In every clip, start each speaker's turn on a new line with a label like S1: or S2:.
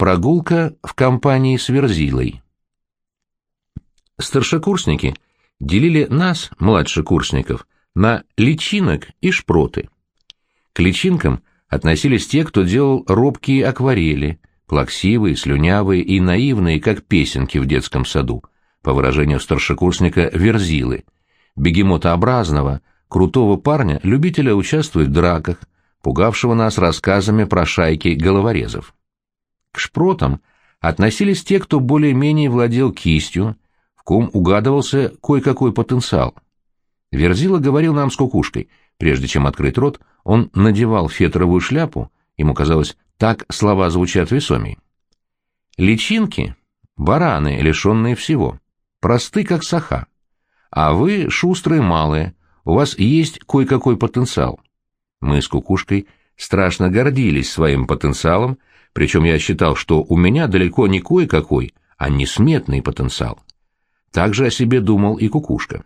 S1: Прогулка в компании с Верзилой. Старшекурсники делили нас, младшекурсников, на личинок и шпроты. К личинкам относились те, кто делал робкие акварели, плаксивые, слюнявые и наивные, как песенки в детском саду, по выражению старшекурсника Верзилы, бегемотообразного, крутого парня, любителя участвовать в драках, пугавшего нас рассказами про шайки головорезов. К шпротам относились те, кто более-менее владел кистью, в ком угадывался кое-какой потенциал. Верзила говорил нам с кукушкой, прежде чем открыть рот, он надевал фетровую шляпу, ему казалось, так слова звучат весомей. Личинки — бараны, лишенные всего, просты, как саха. А вы шустрые малые, у вас есть кое-какой потенциал. Мы с кукушкой страшно гордились своим потенциалом, причем я считал, что у меня далеко не кое-какой, а несметный потенциал. Так же о себе думал и кукушка.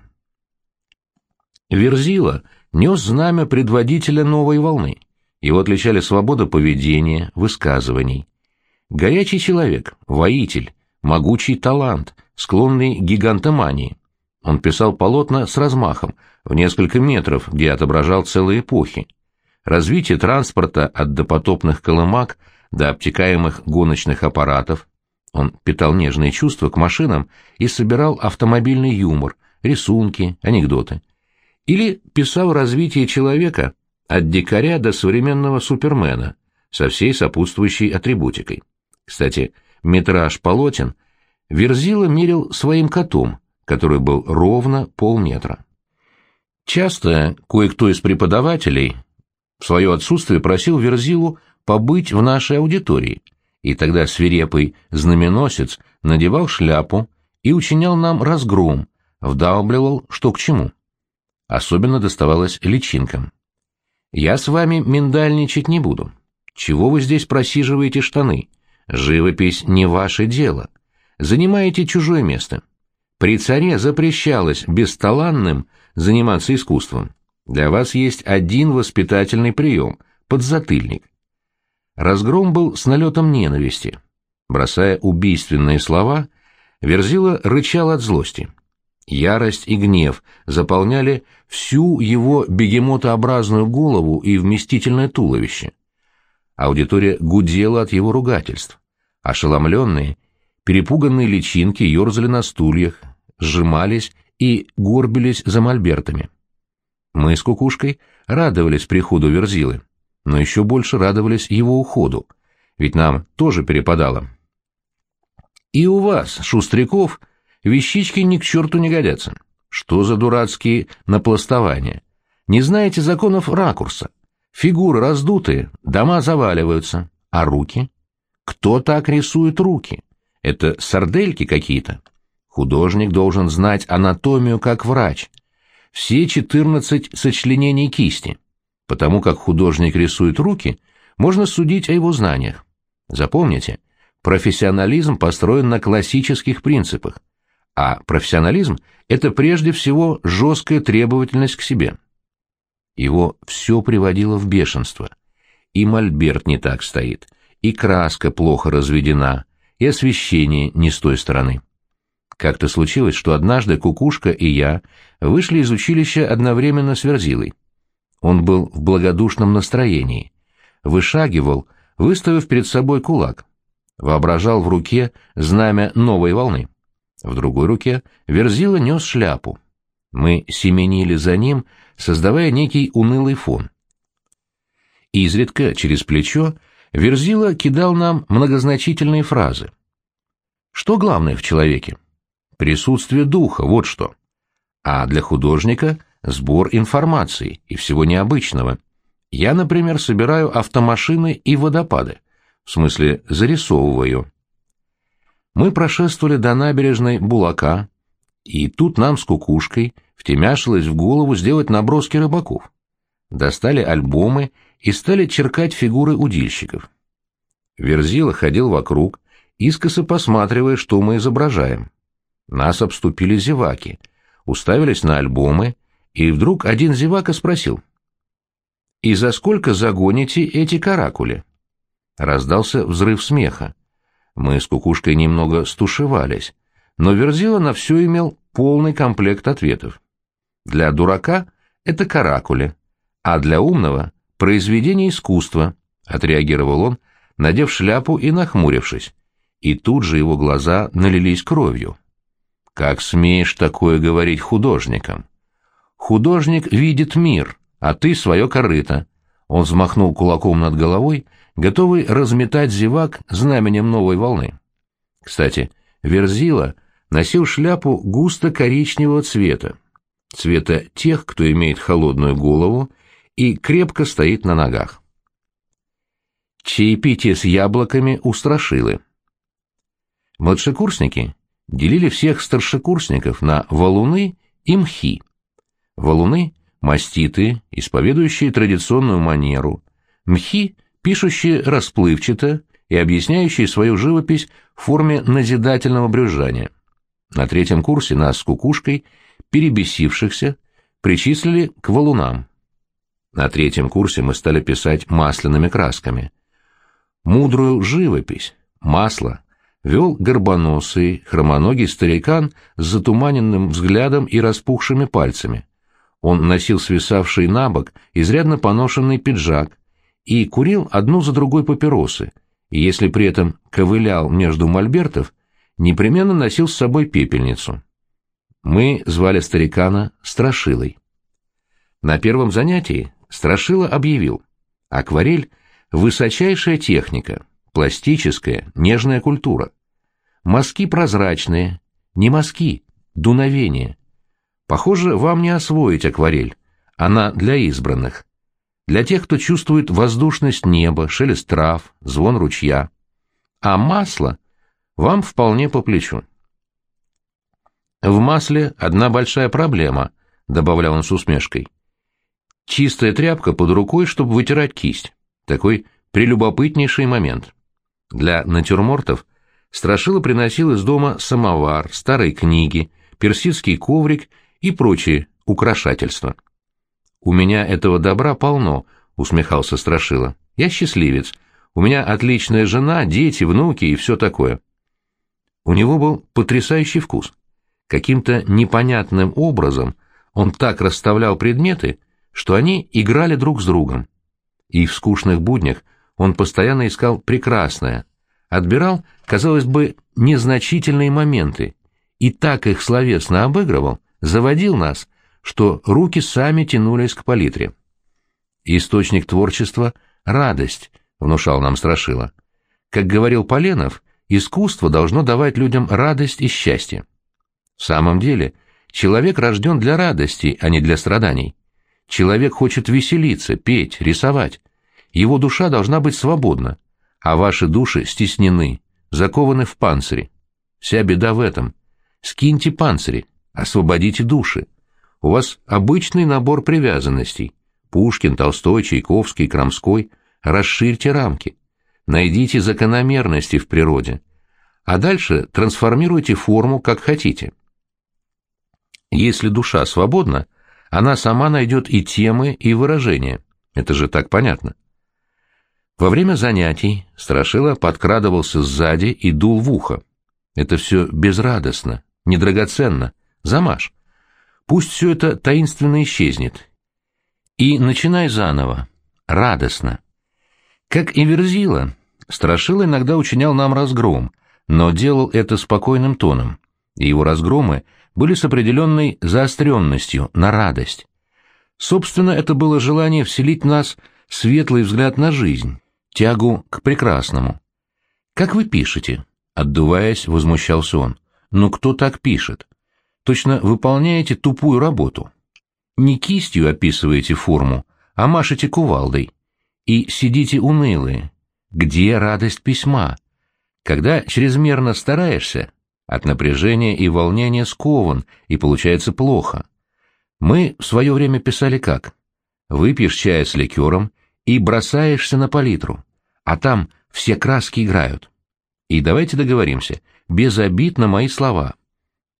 S1: Верзила нес знамя предводителя новой волны. Его отличали свобода поведения, высказываний. Горячий человек, воитель, могучий талант, склонный к гигантомании. Он писал полотна с размахом, в несколько метров, где отображал целые эпохи. Развитие транспорта от допотопных колымак до обтекаемых гоночных аппаратов. Он питал нежные чувства к машинам и собирал автомобильный юмор, рисунки, анекдоты. Или писал развитие человека от дикаря до современного супермена со всей сопутствующей атрибутикой. Кстати, метраж полотен Верзила мерил своим котом, который был ровно полметра. Часто кое-кто из преподавателей в свое отсутствие просил Верзилу побыть в нашей аудитории, и тогда свирепый знаменосец надевал шляпу и учинял нам разгром, вдалбливал, что к чему. Особенно доставалось личинкам. «Я с вами миндальничать не буду. Чего вы здесь просиживаете штаны? Живопись не ваше дело. Занимаете чужое место. При царе запрещалось бесталанным заниматься искусством. Для вас есть один воспитательный прием — подзатыльник. Разгром был с налетом ненависти. Бросая убийственные слова, Верзила рычал от злости. Ярость и гнев заполняли всю его бегемотообразную голову и вместительное туловище. Аудитория гудела от его ругательств. Ошеломленные, перепуганные личинки ерзали на стульях, сжимались и горбились за мольбертами. Мы с кукушкой радовались приходу Верзилы, но еще больше радовались его уходу, ведь нам тоже перепадало. И у вас, шустряков, вещички ни к черту не годятся. Что за дурацкие напластования? Не знаете законов ракурса. Фигуры раздутые, дома заваливаются. А руки? Кто так рисует руки? Это сардельки какие-то? Художник должен знать анатомию как врач — все 14 сочленений кисти. Потому как художник рисует руки, можно судить о его знаниях. Запомните, профессионализм построен на классических принципах, а профессионализм – это прежде всего жесткая требовательность к себе. Его все приводило в бешенство. И мольберт не так стоит, и краска плохо разведена, и освещение не с той стороны. Как-то случилось, что однажды Кукушка и я вышли из училища одновременно с Верзилой. Он был в благодушном настроении, вышагивал, выставив перед собой кулак, воображал в руке знамя новой волны. В другой руке Верзила нес шляпу. Мы семенили за ним, создавая некий унылый фон. Изредка, через плечо, Верзила кидал нам многозначительные фразы. Что главное в человеке? Присутствие духа, вот что. А для художника — сбор информации и всего необычного. Я, например, собираю автомашины и водопады. В смысле, зарисовываю. Мы прошествовали до набережной Булака, и тут нам с кукушкой втемяшилось в голову сделать наброски рыбаков. Достали альбомы и стали черкать фигуры удильщиков. Верзила ходил вокруг, искоса посматривая, что мы изображаем. Нас обступили зеваки, уставились на альбомы, и вдруг один зевака спросил. «И за сколько загоните эти каракули?» Раздался взрыв смеха. Мы с Кукушкой немного стушевались, но Верзила на все имел полный комплект ответов. Для дурака это каракули, а для умного — произведение искусства, — отреагировал он, надев шляпу и нахмурившись. И тут же его глаза налились кровью. «Как смеешь такое говорить художникам?» «Художник видит мир, а ты свое корыто». Он взмахнул кулаком над головой, готовый разметать зевак знаменем новой волны. Кстати, Верзила носил шляпу густо-коричневого цвета, цвета тех, кто имеет холодную голову и крепко стоит на ногах. Чаепитие с яблоками у страшилы. Младшекурсники делили всех старшекурсников на валуны и мхи. Валуны — маститы, исповедующие традиционную манеру, мхи — пишущие расплывчато и объясняющие свою живопись в форме назидательного брюзжания. На третьем курсе нас с кукушкой, перебесившихся, причислили к валунам. На третьем курсе мы стали писать масляными красками. Мудрую живопись, масло, вел горбоносый, хромоногий старикан с затуманенным взглядом и распухшими пальцами. Он носил свисавший на бок изрядно поношенный пиджак и курил одну за другой папиросы, и если при этом ковылял между мольбертов, непременно носил с собой пепельницу. Мы звали старикана Страшилой. На первом занятии Страшила объявил, акварель — высочайшая техника, пластическая, нежная культура. Мазки прозрачные, не мазки, дуновение. Похоже, вам не освоить акварель, она для избранных. Для тех, кто чувствует воздушность неба, шелест трав, звон ручья. А масло вам вполне по плечу. В масле одна большая проблема, добавлял он с усмешкой. Чистая тряпка под рукой, чтобы вытирать кисть. Такой прелюбопытнейший момент. Для натюрмортов Страшила приносил из дома самовар, старые книги, персидский коврик и прочие украшательства. «У меня этого добра полно», — усмехался Страшила. «Я счастливец. У меня отличная жена, дети, внуки и все такое». У него был потрясающий вкус. Каким-то непонятным образом он так расставлял предметы, что они играли друг с другом. И в скучных буднях он постоянно искал прекрасное, отбирал, казалось бы, незначительные моменты, и так их словесно обыгрывал, заводил нас, что руки сами тянулись к палитре. Источник творчества — радость, внушал нам Страшила. Как говорил Поленов, искусство должно давать людям радость и счастье. В самом деле, человек рожден для радости, а не для страданий. Человек хочет веселиться, петь, рисовать. Его душа должна быть свободна, а ваши души стеснены, закованы в панцире. Вся беда в этом. Скиньте панцири, освободите души. У вас обычный набор привязанностей. Пушкин, Толстой, Чайковский, Крамской. Расширьте рамки. Найдите закономерности в природе. А дальше трансформируйте форму, как хотите. Если душа свободна, она сама найдет и темы, и выражения. Это же так понятно. Во время занятий Страшила подкрадывался сзади и дул в ухо. Это все безрадостно, недрагоценно. Замажь. Пусть все это таинственно исчезнет. И начинай заново. Радостно. Как и Верзила, Страшила иногда учинял нам разгром, но делал это спокойным тоном, и его разгромы были с определенной заостренностью, на радость. Собственно, это было желание вселить в нас светлый взгляд на жизнь, тягу к прекрасному. «Как вы пишете?» — отдуваясь, возмущался он. «Ну кто так пишет? Точно выполняете тупую работу. Не кистью описываете форму, а машете кувалдой. И сидите унылые. Где радость письма? Когда чрезмерно стараешься, от напряжения и волнения скован, и получается плохо. Мы в свое время писали как? Выпьешь чая с ликером и бросаешься на палитру, а там все краски играют. И давайте договоримся, без обид на мои слова.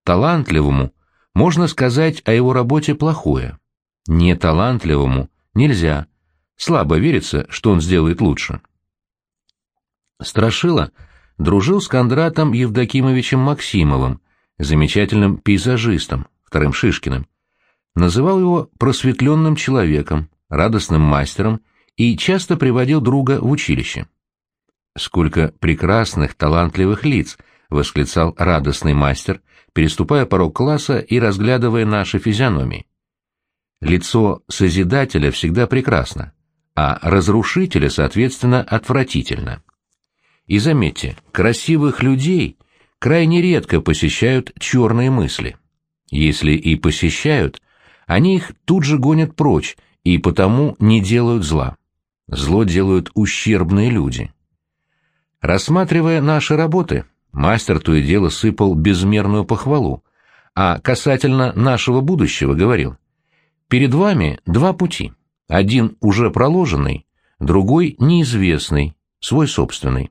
S1: Талантливому можно сказать о его работе плохое. Неталантливому нельзя. Слабо верится, что он сделает лучше. Страшила дружил с Кондратом Евдокимовичем Максимовым, замечательным пейзажистом, вторым Шишкиным. Называл его просветленным человеком, радостным мастером и часто приводил друга в училище. «Сколько прекрасных, талантливых лиц!» — восклицал радостный мастер, переступая порог класса и разглядывая наши физиономии. Лицо Созидателя всегда прекрасно, а разрушителя, соответственно, отвратительно. И заметьте, красивых людей крайне редко посещают черные мысли. Если и посещают, они их тут же гонят прочь и потому не делают зла. Зло делают ущербные люди. Рассматривая наши работы, мастер то и дело сыпал безмерную похвалу, а касательно нашего будущего говорил, «Перед вами два пути, один уже проложенный, другой неизвестный, свой собственный.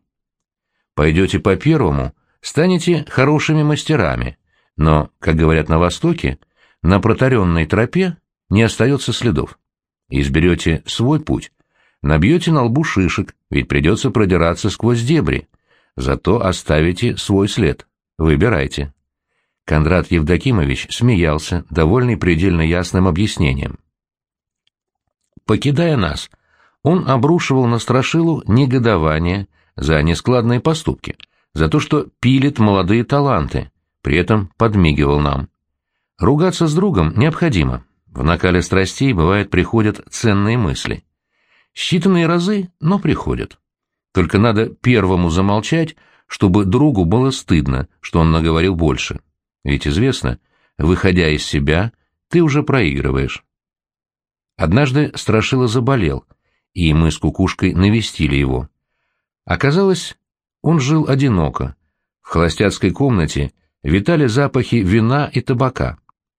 S1: Пойдете по первому, станете хорошими мастерами, но, как говорят на Востоке, на протаренной тропе не остается следов. Изберете свой путь, набьете на лбу шишек, ведь придется продираться сквозь дебри, зато оставите свой след. Выбирайте. Кондрат Евдокимович смеялся, довольный предельно ясным объяснением. Покидая нас, он обрушивал на Страшилу негодование за нескладные поступки, за то, что пилит молодые таланты, при этом подмигивал нам. Ругаться с другом необходимо. В накале страстей, бывает, приходят ценные мысли. Считанные разы, но приходят. Только надо первому замолчать, чтобы другу было стыдно, что он наговорил больше. Ведь известно, выходя из себя, ты уже проигрываешь. Однажды Страшила заболел, и мы с Кукушкой навестили его. Оказалось, он жил одиноко. В холостяцкой комнате витали запахи вина и табака,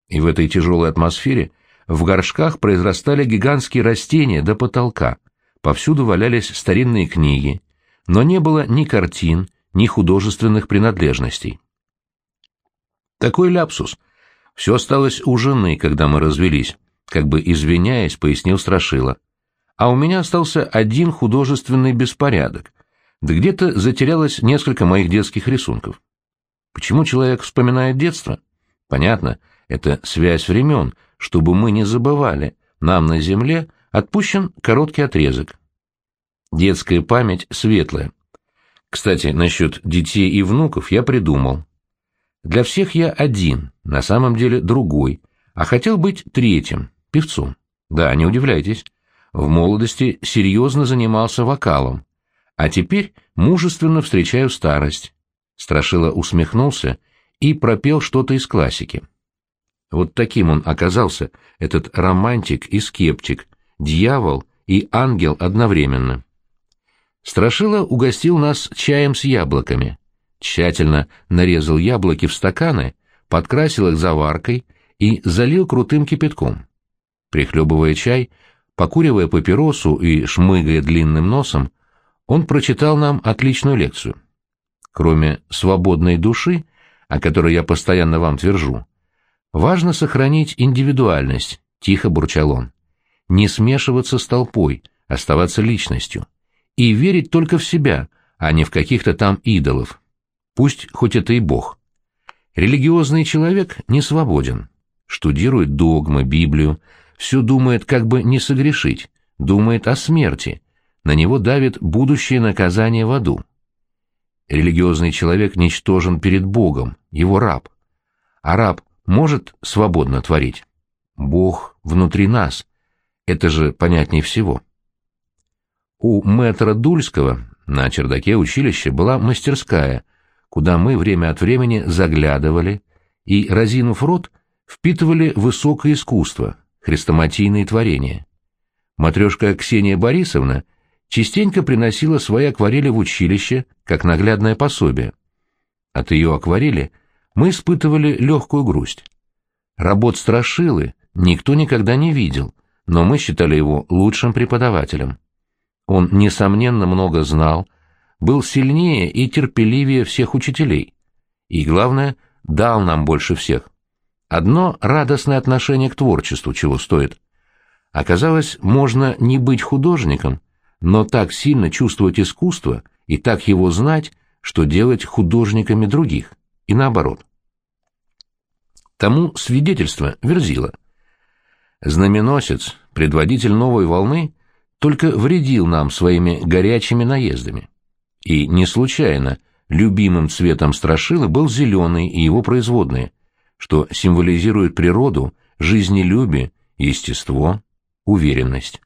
S1: и в этой тяжелой атмосфере в горшках произрастали гигантские растения до потолка, повсюду валялись старинные книги, но не было ни картин, ни художественных принадлежностей. Такой ляпсус. Все осталось у жены, когда мы развелись как бы извиняясь, пояснил Страшила. А у меня остался один художественный беспорядок. Да где-то затерялось несколько моих детских рисунков. Почему человек вспоминает детство? Понятно, это связь времен, чтобы мы не забывали. Нам на земле отпущен короткий отрезок. Детская память светлая. Кстати, насчет детей и внуков я придумал. Для всех я один, на самом деле другой, а хотел быть третьим, певцом. Да, не удивляйтесь. В молодости серьезно занимался вокалом, а теперь мужественно встречаю старость. Страшила усмехнулся и пропел что-то из классики. Вот таким он оказался, этот романтик и скептик, дьявол и ангел одновременно. Страшила угостил нас чаем с яблоками, тщательно нарезал яблоки в стаканы, подкрасил их заваркой и залил крутым кипятком. Прихлебывая чай, покуривая папиросу и шмыгая длинным носом, он прочитал нам отличную лекцию. Кроме свободной души, о которой я постоянно вам твержу, важно сохранить индивидуальность, тихо бурчал он, не смешиваться с толпой, оставаться личностью, и верить только в себя, а не в каких-то там идолов. Пусть хоть это и Бог. Религиозный человек не свободен, штудирует догмы, Библию, все думает, как бы не согрешить, думает о смерти, на него давит будущее наказание в аду. Религиозный человек ничтожен перед Богом, его раб. А раб может свободно творить. Бог внутри нас. Это же понятнее всего. У мэтра Дульского на чердаке училища была мастерская, куда мы время от времени заглядывали и, разинув рот, впитывали высокое искусство, хрестоматийные творения. Матрешка Ксения Борисовна частенько приносила свои акварели в училище как наглядное пособие. От ее акварели мы испытывали легкую грусть. Работ Страшилы никто никогда не видел, но мы считали его лучшим преподавателем. Он, несомненно, много знал, был сильнее и терпеливее всех учителей. И, главное, дал нам больше всех. Одно радостное отношение к творчеству чего стоит. Оказалось, можно не быть художником, но так сильно чувствовать искусство и так его знать, что делать художниками других, и наоборот. Тому свидетельство Верзила. Знаменосец, предводитель новой волны, только вредил нам своими горячими наездами. И не случайно любимым цветом страшила был зеленый и его производные, что символизирует природу, жизнелюбие, естество, уверенность.